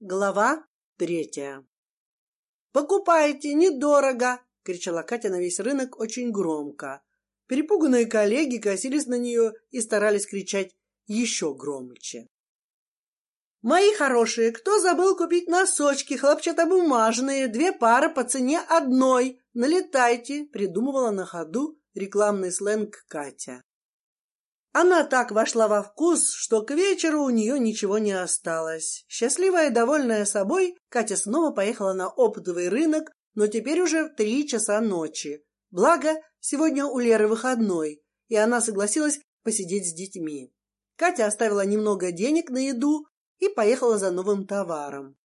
Глава третья. Покупайте недорого, кричала Катя на весь рынок очень громко. Перепуганные коллеги косились на нее и старались кричать еще громче. Мои хорошие, кто забыл купить носочки хлопчатобумажные, две пары по цене одной? Налетайте, придумывала на ходу рекламный сленг Катя. Она так вошла во вкус, что к вечеру у нее ничего не осталось. Счастливая и довольная собой, Катя снова поехала на оптовый рынок, но теперь уже в три часа ночи. Благо сегодня у Леры выходной, и она согласилась посидеть с детьми. Катя оставила немного денег на еду и поехала за новым товаром.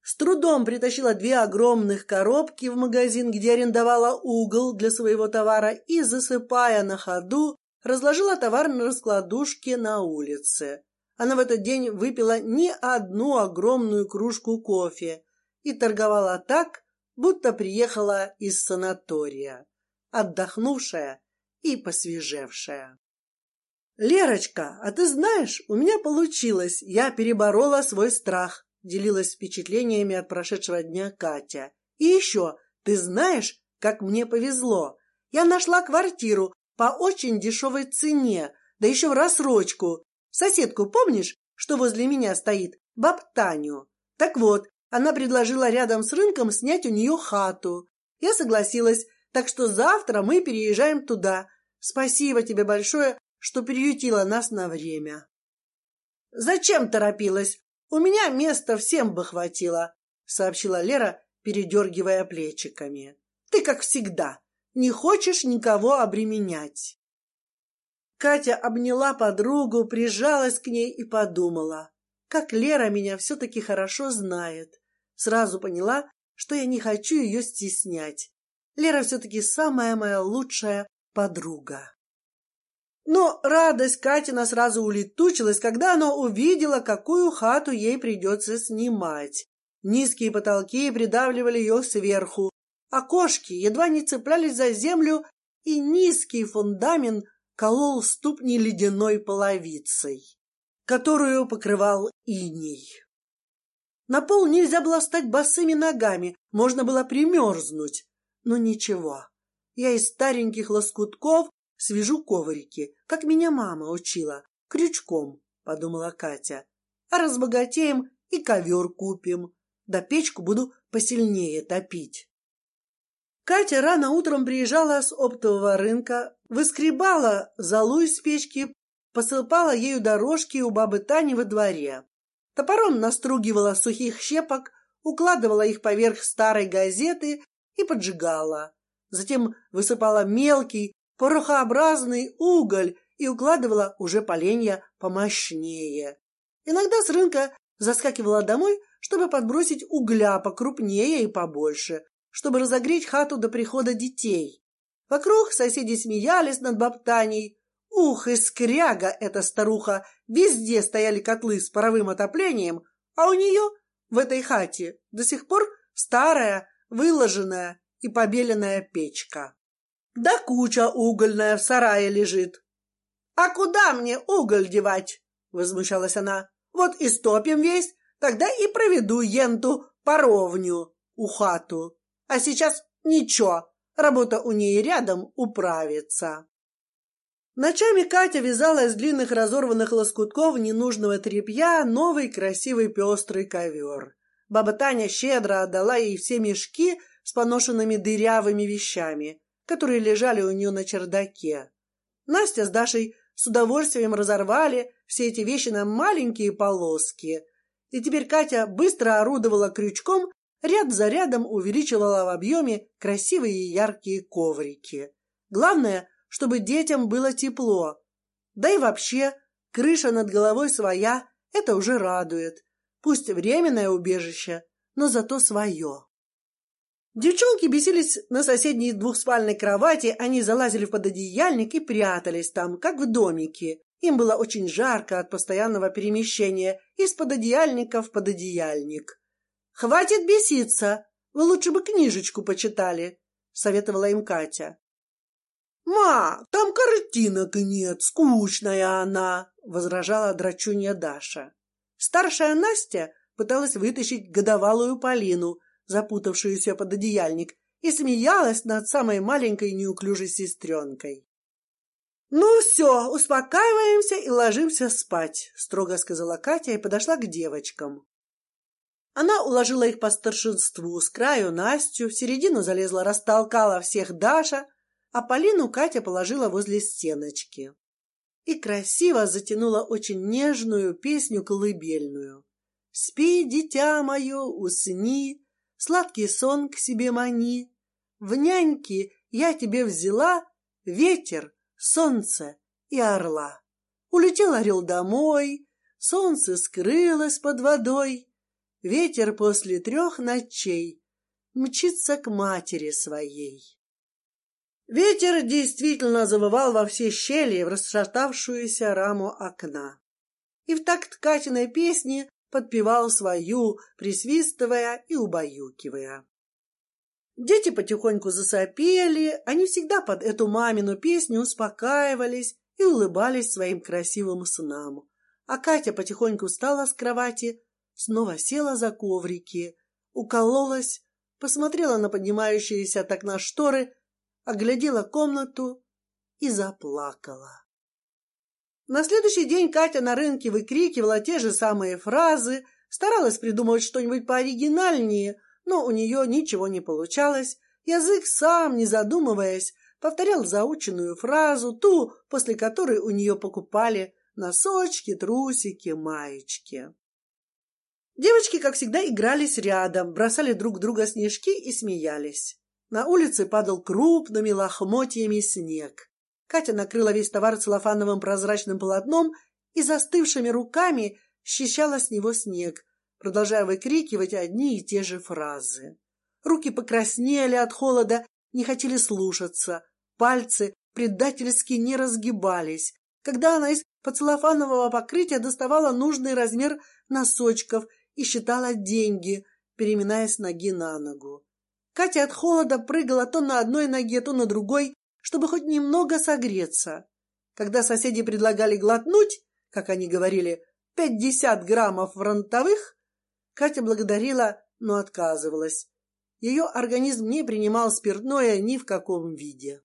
С трудом притащила две огромных коробки в магазин, где арендовала угол для своего товара, и засыпая на ходу разложила товар на раскладушке на улице. Она в этот день выпила не одну огромную кружку кофе и торговала так, будто приехала из санатория, отдохнувшая и посвежевшая. Лерочка, а ты знаешь, у меня получилось, я переборола свой страх, делилась впечатлениями от прошедшего дня Катя. И еще, ты знаешь, как мне повезло, я нашла квартиру по очень дешевой цене, да еще в рассрочку. Соседку помнишь, что возле меня стоит, баб Таню? Так вот, она предложила рядом с рынком снять у нее хату. Я согласилась, так что завтра мы переезжаем туда. Спасибо тебе большое, что приютила нас на время. Зачем торопилась? У меня места всем бы хватило, сообщила Лера, передергивая плечиками. Ты как всегда. Не хочешь никого обременять. Катя обняла подругу, прижалась к ней и подумала, как Лера меня все-таки хорошо знает. Сразу поняла, что я не хочу ее стеснять. Лера все-таки самая моя лучшая подруга. Но радость Катина сразу улетучилась, когда она увидела, какую хату ей придется снимать. Низкие потолки придавливали ее сверху, Окошки едва не цеплялись за землю, и низкий фундамент колол ступни ледяной половицей, которую покрывал иней. На пол нельзя было встать босыми ногами, можно было примерзнуть, но ничего. Я из стареньких лоскутков свяжу коврики, как меня мама учила, крючком, подумала Катя. А разбогатеем и ковер купим, да печку буду посильнее топить. Катя рано утром приезжала с оптового рынка, выскребала золу из печки, посыпала ею дорожки у бабы Тани во дворе. Топором настругивала сухих щепок, укладывала их поверх старой газеты и поджигала. Затем высыпала мелкий порохообразный уголь и укладывала уже поленья помощнее. Иногда с рынка заскакивала домой, чтобы подбросить угля покрупнее и побольше, чтобы разогреть хату до прихода детей. Вокруг соседи смеялись над бабтаней. Ух, и скряга эта старуха! Везде стояли котлы с паровым отоплением, а у нее в этой хате до сих пор старая, выложенная и побеленная печка. Да куча угольная в сарае лежит. А куда мне уголь девать? Возмущалась она. Вот и стопим весь, тогда и проведу енту паровню у хату. А сейчас ничего, работа у ней рядом управится. Ночами Катя вязала из длинных разорванных лоскутков ненужного тряпья новый красивый пестрый ковер. Баба Таня щедро отдала ей все мешки с поношенными дырявыми вещами, которые лежали у нее на чердаке. Настя с Дашей с удовольствием разорвали все эти вещи на маленькие полоски, и теперь Катя быстро орудовала крючком ряд за рядом увеличивала в объеме красивые яркие коврики. Главное, чтобы детям было тепло. Да и вообще, крыша над головой своя, это уже радует. Пусть временное убежище, но зато свое. Девчонки бесились на соседней двухспальной кровати, они залазили в пододеяльник и прятались там, как в домике. Им было очень жарко от постоянного перемещения из пододеяльника в пододеяльник. Хватит беситься, вы лучше бы книжечку почитали, советовала им Катя. Ма, там картинок нет, скучная она, возражала драчунья Даша. Старшая Настя пыталась вытащить годовалую Полину, запутавшуюся под одеяльник, и смеялась над самой маленькой неуклюжей сестренкой. Ну все, успокаиваемся и ложимся спать, строго сказала Катя и подошла к девочкам. Она уложила их по старшинству, с краю Настю, в середину залезла, растолкала всех Даша, а Полину Катя положила возле стеночки и красиво затянула очень нежную песню колыбельную. Спи, дитя мое, усни, сладкий сон к себе мани. В няньки я тебе взяла ветер, солнце и орла. Улетел орел домой, солнце скрылось под водой. Ветер после трех ночей мчится к матери своей. Ветер действительно завывал во все щели в расшатавшуюся раму окна, и в такт Катиной песни подпевал свою, присвистывая и убаюкивая. Дети потихоньку засопели, они всегда под эту мамину песню успокаивались и улыбались своим красивым снам. А Катя потихоньку встала с кровати, снова села за коврики, укололась, посмотрела на поднимающиеся от окна шторы, оглядела комнату и заплакала. На следующий день Катя на рынке выкрикивала те же самые фразы, старалась придумать что-нибудь пооригинальнее, но у нее ничего не получалось. Язык сам, не задумываясь, повторял заученную фразу, ту, после которой у нее покупали носочки, трусики, маечки. Девочки, как всегда, игрались рядом, бросали друг друга снежки и смеялись. На улице падал крупными лохмотьями снег. Катя накрыла весь товар целлофановым прозрачным полотном и застывшими руками счищала с него снег, продолжая выкрикивать одни и те же фразы. Руки покраснели от холода, не хотели слушаться, пальцы предательски не разгибались. Когда она из поцеллофанового покрытия доставала нужный размер носочков и считала деньги, переминаясь ноги на ногу. Катя от холода прыгала то на одной ноге, то на другой, чтобы хоть немного согреться. Когда соседи предлагали глотнуть, как они говорили, пятьдесят граммов фронтовых, Катя благодарила, но отказывалась. Ее организм не принимал спиртное ни в каком виде.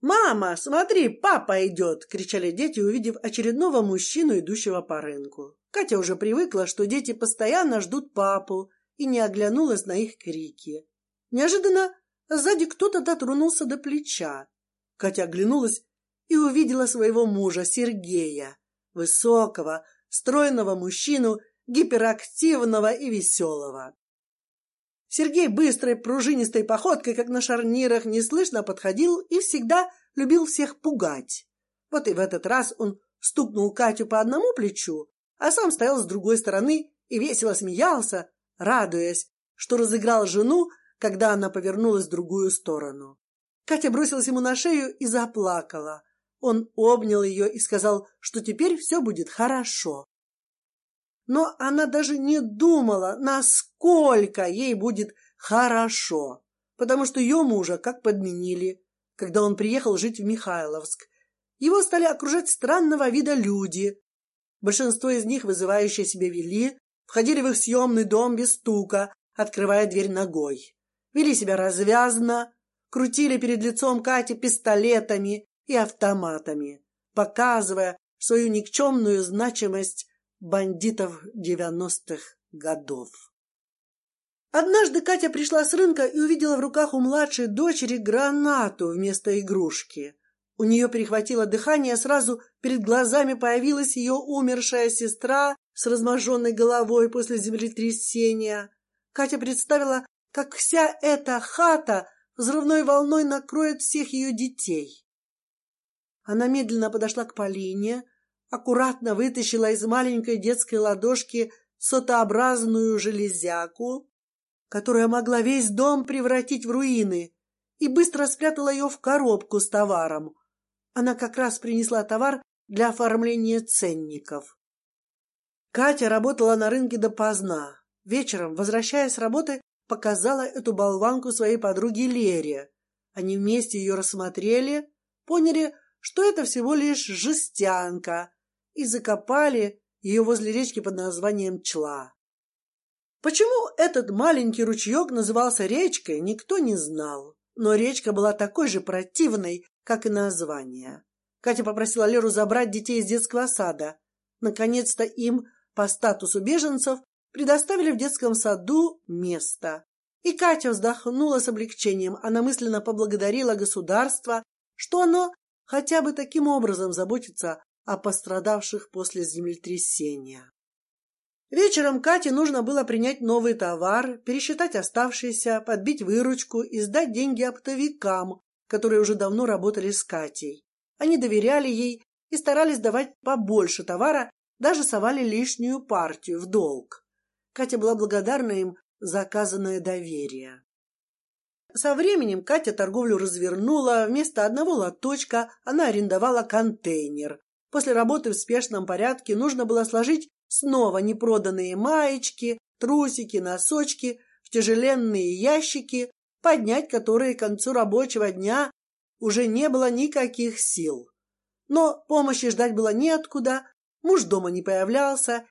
Мама, смотри, папа идет! кричали дети, увидев очередного мужчину, идущего по рынку. Катя уже привыкла, что дети постоянно ждут папу, и не оглянулась на их крики. Неожиданно сзади кто-то дотронулся до плеча. Катя оглянулась и увидела своего мужа Сергея, высокого, стройного мужчину, гиперактивного и веселого. Сергей быстрой пружинистой походкой, как на шарнирах, неслышно подходил и всегда любил всех пугать. Вот и в этот раз он стукнул Катю по одному плечу, а сам стоял с другой стороны и весело смеялся, радуясь, что разыграл жену, когда она повернулась в другую сторону. Катя бросилась ему на шею и заплакала. Он обнял ее и сказал, что теперь все будет хорошо. Но она даже не думала, насколько ей будет хорошо, потому что ее мужа как подменили, когда он приехал жить в Михайловск. Его стали окружать странного вида люди, большинство из них вызывающие себя вели, входили в их съемный дом без стука, открывая дверь ногой, вели себя развязно, крутили перед лицом Кати пистолетами и автоматами, показывая свою никчемную значимость бандитов девяностых годов. Однажды Катя пришла с рынка и увидела в руках у младшей дочери гранату вместо игрушки. У нее перехватило дыхание, сразу перед глазами появилась ее умершая сестра с разможенной головой после землетрясения. Катя представила, как вся эта хата взрывной волной накроет всех ее детей. Она медленно подошла к Полине, аккуратно вытащила из маленькой детской ладошки сотообразную железяку, которая могла весь дом превратить в руины, и быстро спрятала ее в коробку с товаром. Она как раз принесла товар для оформления ценников. Катя работала на рынке допоздна. Вечером, возвращаясь с работы, показала эту болванку своей подруге Лере. Они вместе ее рассмотрели, поняли, что это всего лишь жестянка, и закопали ее возле речки под названием Чла. Почему этот маленький ручеек назывался речкой, никто не знал. Но речка была такой же противной, как и название. Катя попросила Леру забрать детей из детского сада. Наконец-то им по статусу беженцев предоставили в детском саду место. И Катя вздохнула с облегчением. Она мысленно поблагодарила государство, что оно хотя бы таким образом заботится о пострадавших после землетрясения. Вечером Кате нужно было принять новый товар, пересчитать оставшиеся, подбить выручку и сдать деньги оптовикам, которые уже давно работали с Катей. Они доверяли ей и старались давать побольше товара, даже совали лишнюю партию в долг. Катя была благодарна им за оказанное доверие. Со временем Катя торговлю развернула. Вместо одного лоточка она арендовала контейнер. После работы в спешном порядке нужно было сложить снова непроданные маечки, трусики, носочки в тяжеленные ящики, поднять которые к концу рабочего дня уже не было никаких сил. Но помощи ждать было неоткуда, муж дома не появлялся,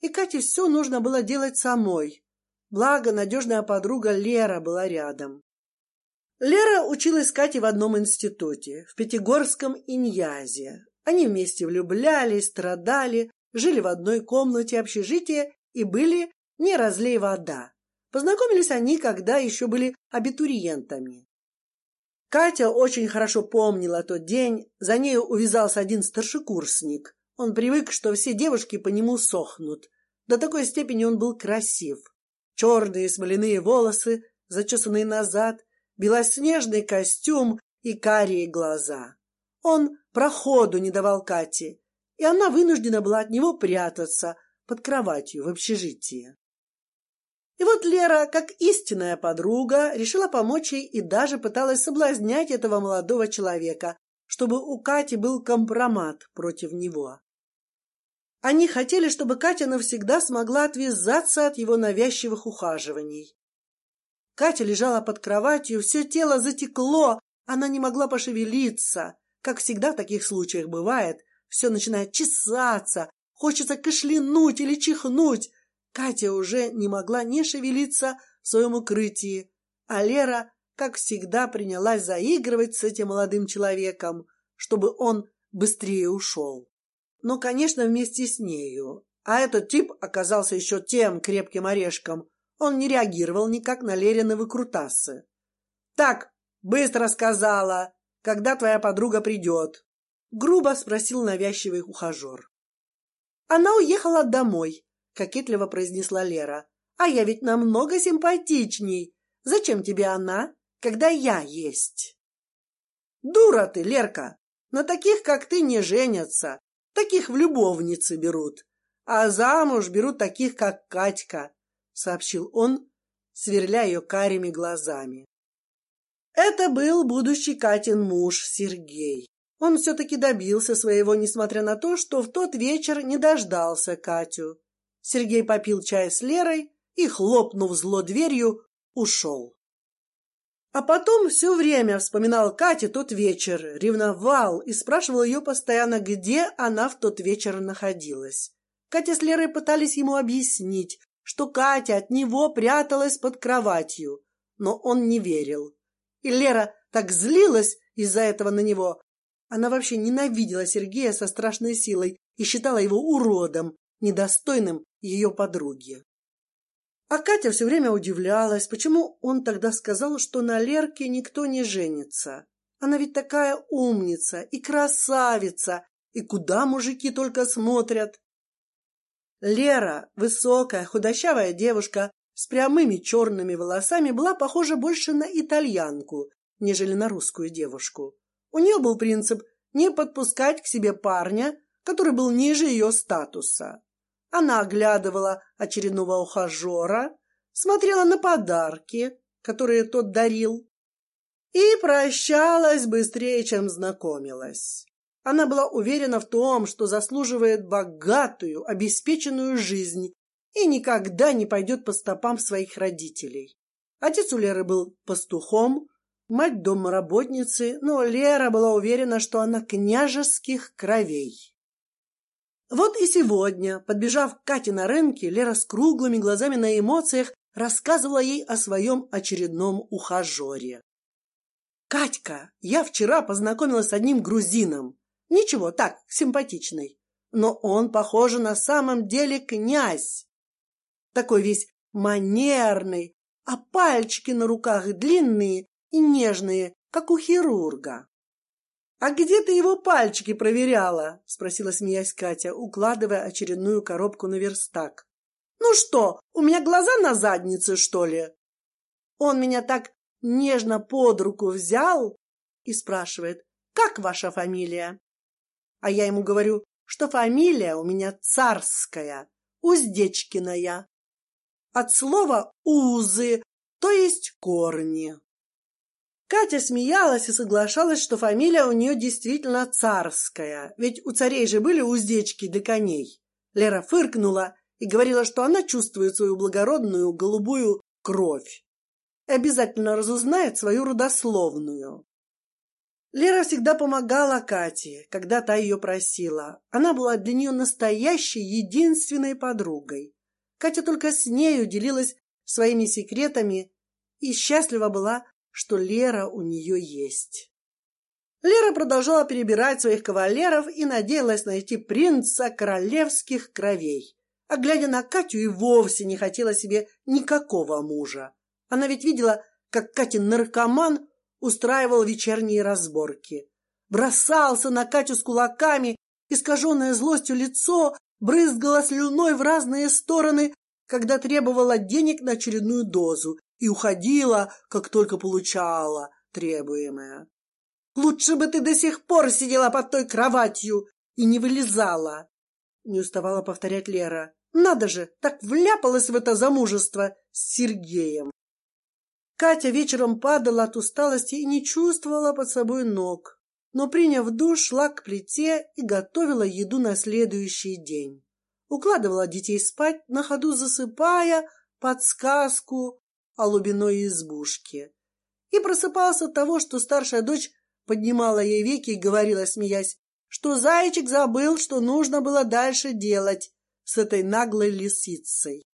и Кате все нужно было делать самой. Благо, надежная подруга Лера была рядом. Лера училась с Катей в одном институте, в Пятигорском Иньязе. Они вместе влюблялись, страдали, жили в одной комнате общежития и были не разлей вода. Познакомились они, когда еще были абитуриентами. Катя очень хорошо помнила тот день. За нею увязался один старшекурсник. Он привык, что все девушки по нему сохнут. До такой степени он был красив. Черные смоляные волосы, зачесанные назад, белоснежный костюм и карие глаза. Он проходу не давал Кате, и она вынуждена была от него прятаться под кроватью в общежитии. И вот Лера, как истинная подруга, решила помочь ей и даже пыталась соблазнять этого молодого человека, чтобы у Кати был компромат против него. Они хотели, чтобы Катя навсегда смогла отвязаться от его навязчивых ухаживаний. Катя лежала под кроватью, все тело затекло, она не могла пошевелиться. Как всегда в таких случаях бывает, все начинает чесаться, хочется кашлянуть или чихнуть. Катя уже не могла не шевелиться в своем укрытии, а Лера, как всегда, принялась заигрывать с этим молодым человеком, чтобы он быстрее ушел. Но, конечно, вместе с нею. А этот тип оказался еще тем крепким орешком. Он не реагировал никак на Лерины выкрутасы. Так, быстро сказала, когда твоя подруга придет. Грубо спросил навязчивый ухажер. Она уехала домой, кокетливо произнесла Лера. А я ведь намного симпатичней. Зачем тебе она, когда я есть? Дура ты, Лерка. На таких, как ты, не женятся. Таких в любовницы берут. А замуж берут таких, как Катька, сообщил он, сверля ее карими глазами. Это был будущий Катин муж Сергей. Он все-таки добился своего, несмотря на то, что в тот вечер не дождался Катю. Сергей попил чай с Лерой и, хлопнув зло дверью, ушел. А потом все время вспоминал Кате тот вечер, ревновал и спрашивал ее постоянно, где она в тот вечер находилась. Катя с Лерой пытались ему объяснить, что Катя от него пряталась под кроватью, но он не верил. И Лера так злилась из-за этого на него, она вообще ненавидела Сергея со страшной силой и считала его уродом, недостойным ее подруги. А Катя все время удивлялась, почему он тогда сказал, что на Лерке никто не женится. Она ведь такая умница и красавица, и куда мужики только смотрят. Лера, высокая, худощавая девушка с прямыми черными волосами, была похожа больше на итальянку, нежели на русскую девушку. У нее был принцип не подпускать к себе парня, который был ниже ее статуса. Она оглядывала очередного ухажера, смотрела на подарки, которые тот дарил, и прощалась быстрее, чем знакомилась. Она была уверена в том, что заслуживает богатую, обеспеченную жизнь и никогда не пойдет по стопам своих родителей. Отец у Леры был пастухом, мать домработницы, но Лера была уверена, что она княжеских кровей. Вот и сегодня, подбежав к Кате на рынке, Лера с круглыми глазами на эмоциях рассказывала ей о своем очередном ухажере. Катька, я вчера познакомилась с одним грузином. Ничего, так, симпатичный. Но он, похоже, на самом деле князь. Такой весь манерный, а пальчики на руках длинные и нежные, как у хирурга. А где ты его пальчики проверяла? спросила смеясь Катя, укладывая очередную коробку на верстак. Ну что, у меня глаза на заднице, что ли? Он меня так нежно под руку взял и спрашивает, как ваша фамилия? А я ему говорю, что фамилия у меня царская, Уздечкиная. От слова узы, то есть корни. Катя смеялась и соглашалась, что фамилия у нее действительно царская, ведь у царей же были уздечки для коней. Лера фыркнула и говорила, что она чувствует свою благородную голубую кровь и обязательно разузнает свою родословную. Лера всегда помогала Кате, когда та ее просила. Она была для нее настоящей, единственной подругой. Катя только с нею делилась своими секретами и счастлива была, что Лера у нее есть. Лера продолжала перебирать своих кавалеров и надеялась найти принца королевских кровей. А глядя на Катю, и вовсе не хотела себе никакого мужа. Она ведь видела, как Катин наркоман устраивал вечерние разборки, бросался на Катю с кулаками, искаженное злостью лицо брызгало слюной в разные стороны, когда требовала денег на очередную дозу и уходила, как только получала требуемое. Лучше бы ты до сих пор сидела под той кроватью и не вылезала, не уставала повторять Лера. Надо же, так вляпалась в это замужество с Сергеем. Катя вечером падала от усталости и не чувствовала под собой ног, но приняв душ, шла к плите и готовила еду на следующий день. Укладывала детей спать, на ходу засыпая подсказку о лубиной избушке. И просыпался от того, что старшая дочь поднимала ей веки и говорила, смеясь, что зайчик забыл, что нужно было дальше делать с этой наглой лисицей.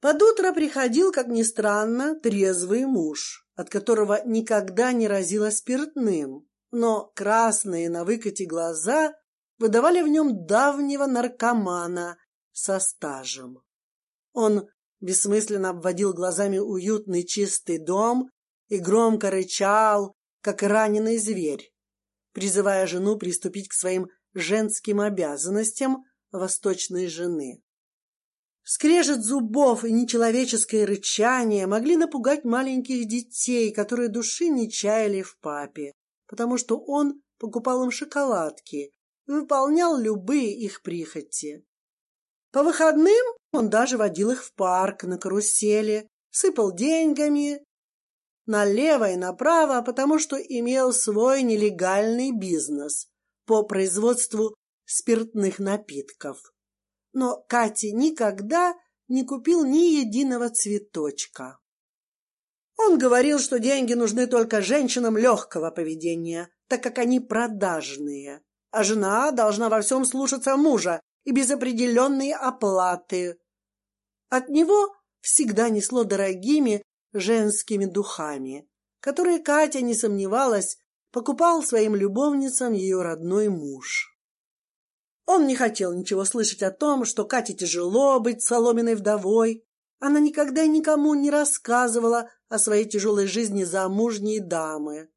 Под утро приходил, как ни странно, трезвый муж, от которого никогда не разило спиртным, но красные на выкате глаза выдавали в нем давнего наркомана со стажем. Он бессмысленно обводил глазами уютный чистый дом и громко рычал, как раненый зверь, призывая жену приступить к своим женским обязанностям восточной жены. Скрежет зубов и нечеловеческое рычание могли напугать маленьких детей, которые души не чаяли в папе, потому что он покупал им шоколадки и выполнял любые их прихоти. По выходным он даже водил их в парк на карусели, сыпал деньгами налево и направо, потому что имел свой нелегальный бизнес по производству спиртных напитков но Кате никогда не купил ни единого цветочка. Он говорил, что деньги нужны только женщинам легкого поведения, так как они продажные, а жена должна во всем слушаться мужа и без определенной оплаты. От него всегда несло дорогими женскими духами, которые Катя не сомневалась покупал своим любовницам ее родной муж. Он не хотел ничего слышать о том, что Кате тяжело быть соломенной вдовой. Она никогда никому не рассказывала о своей тяжелой жизни замужней дамы.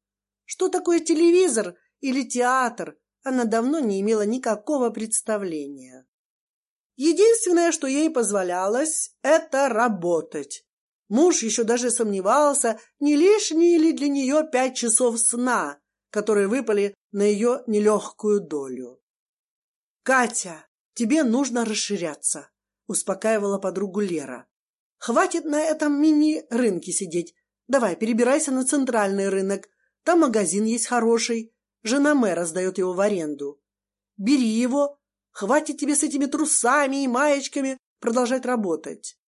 Что такое телевизор или театр, она давно не имела никакого представления. Единственное, что ей позволялось, это работать. Муж еще даже сомневался, не лишние ли для нее пять часов сна, которые выпали на ее нелегкую долю. Катя, тебе нужно расширяться, успокаивала подругу Лера. Хватит на этом мини-рынке сидеть. Давай, перебирайся на центральный рынок. Там магазин есть хороший. Жена мэра сдает его в аренду. Бери его. Хватит тебе с этими трусами и маечками продолжать работать,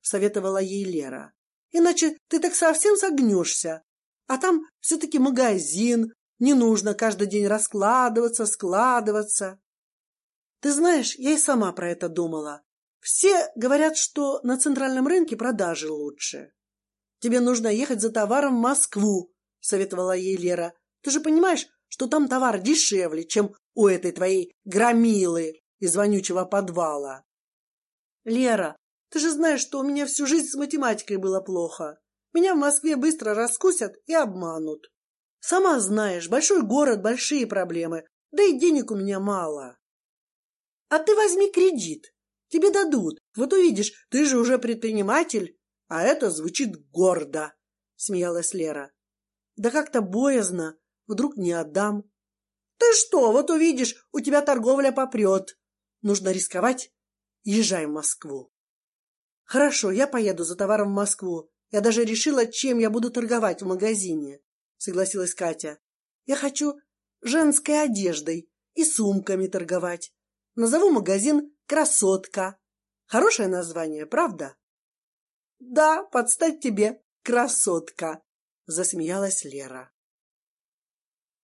советовала ей Лера. Иначе ты так совсем согнешься. А там все-таки магазин. Не нужно каждый день раскладываться, складываться. Ты знаешь, я и сама про это думала. Все говорят, что на центральном рынке продажи лучше. Тебе нужно ехать за товаром в Москву, советовала ей Лера. Ты же понимаешь, что там товар дешевле, чем у этой твоей громилы из вонючего подвала. Лера, ты же знаешь, что у меня всю жизнь с математикой было плохо. Меня в Москве быстро раскусят и обманут. Сама знаешь, большой город, большие проблемы, да и денег у меня мало. А ты возьми кредит, тебе дадут. Вот увидишь, ты же уже предприниматель, а это звучит гордо, смеялась Лера. Да как-то боязно, вдруг не отдам. Ты что, вот увидишь, у тебя торговля попрет. Нужно рисковать. Езжай в Москву. Хорошо, я поеду за товаром в Москву. Я даже решила, чем я буду торговать в магазине. Согласилась Катя. Я хочу женской одеждой и сумками торговать. Назову магазин «Красотка». Хорошее название, правда? Да, подстать тебе, красотка, засмеялась Лера.